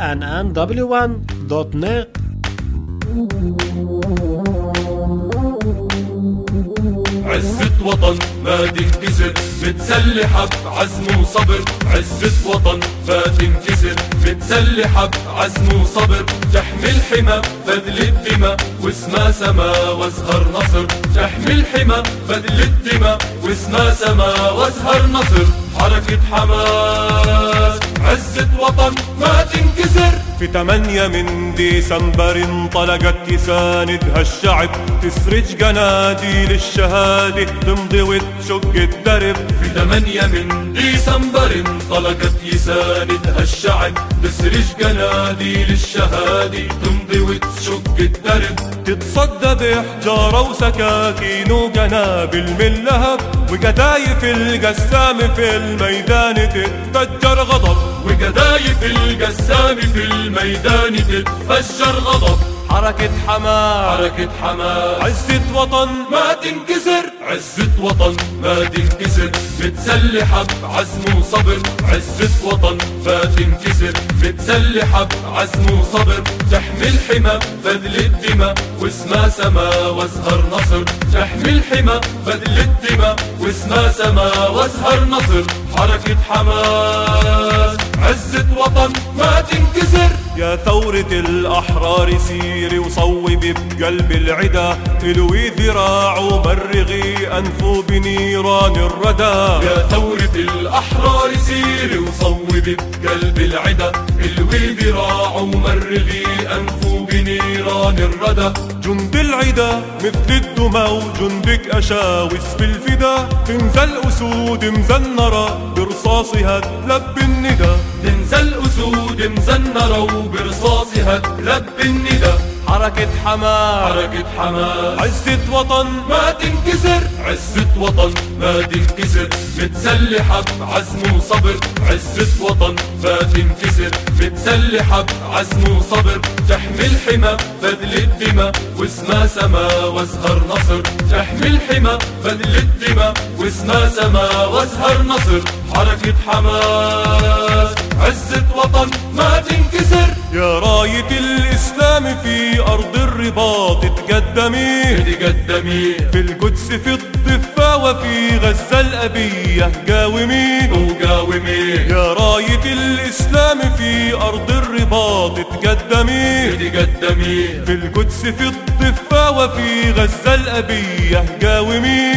nnw1.net عزة وطن ما تنكسر متسلحة بعزم وصبر. عزة وطن ما تنكسر متسلحة بعزم وصبر. تحمي الحمى بذل الدماء واسمها سما وازهر نصر. تحمي الحمى بذل الدماء واسمها سما وازهر نصر. حركة حماس عزة وطن ما تنكسر. في تمانية من ديسمبر انطلقت تساندها الشعب تسرج جناديل الشهادة تمضي وتشق الدرب. في ثمانية من ديسمبر انطلقت يساندها الشعب تسرج جناديل الشهادة تمضي وتشق الدرب. تتصدى بحجارة وسكاكين وقنابل من لهب وقذايف القسام في الميدان تتفجر غضب. وقذايف القسام في الميدان تتفجر غضب. حركة حماس حركة حماس عزة وطن. ما تنكسر. عزة وطن ما تنكسر. متسلحة بعزم وصبر. عزة وطن ما تنكسر. متسلحة بعزم وصبر. تحمي الحمى بذل الدماء. واسمها سما وازهر نصر. تحمي الحمى بذل الدماء. واسمها سما وازهر نصر. حركة حماس عزة يا ثورة الأحرار سيري وصوبي بقلب العدا. الوي ذراع ومرغي أنفه بنيران الردى. يا ثورة الأحرار سيري وصوبي بقلب العدا. الوي ذراع ومرغي أنفه بنيران الردى. جند العدا مثل الدمى وجندك أشاوس في الفدا تنزل أسود مزنرة برصاصها تلب الندى. تنزل أسود بمزنره وبرصاصها وبرصاصي هتلبي الندى حركة حماس حركة حماس عزة وطن. ما تنكسر. عزة وطن. ما تنكسر. متسلحة بعزم وصبر. عزة وطن. ما تنكسر. متسلحة بعزم وصبر. تحمي الحمى بذل الدماء واسمها سما وازهر نصر. تحمي الحمى بذل الدماء واسمها سما وازهر نصر. حركة حماس عزة وطن. ما تنكسر. يا راية أرض الرباط تقدمي. تقدمي. في القدس في الضفة وفي غزة الأبية قاومي. وقاومي. يا راية الإسلام في أرض الرباط تقدمي. تقدمي. في القدس في الضفة وفي غزة الأبية قاومي.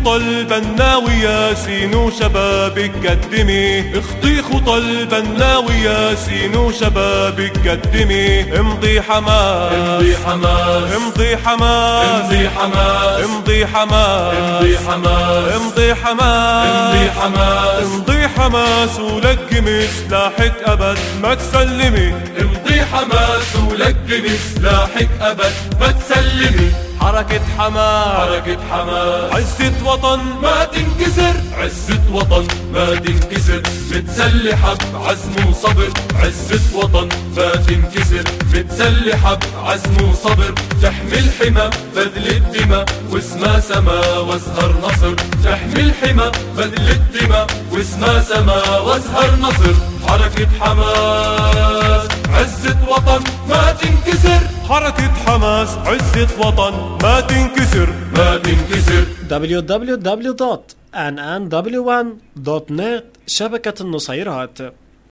اخطي خطى البناوي ياسين وشبابك قدمي. اخطي خطى البناوي ياسين وشبابك قدمي. امضي حماس. امضي حماس. امضي حماس. امضي حماس. امضي حماس. امضي حماس. امضي حماس. امضي حماس. امضي حماس ولقمي سلاحك أبد. ما تسلمي. امضي حماس ولقمي سلاحك أبد. ما تسلمي. حركة حماس حركة حماس عزة وطن. ما تنكسر. عزة وطن. ما تنكسر. متسلحة بعزم وصبر. عزة وطن. ما تنكسر. متسلحة بعزم وصبر. تحمي الحمى بذل الدماء. واسمها سما وازهر نصر. تحمي الحمى بذل الدماء. واسمها سما وازهر نصر. حركة حماس عزة وطن. ما تنكسر. حركة حماس عزة وطن ما تنكسر ما تنكسر. www.nnw1.net شبكة النصيرات.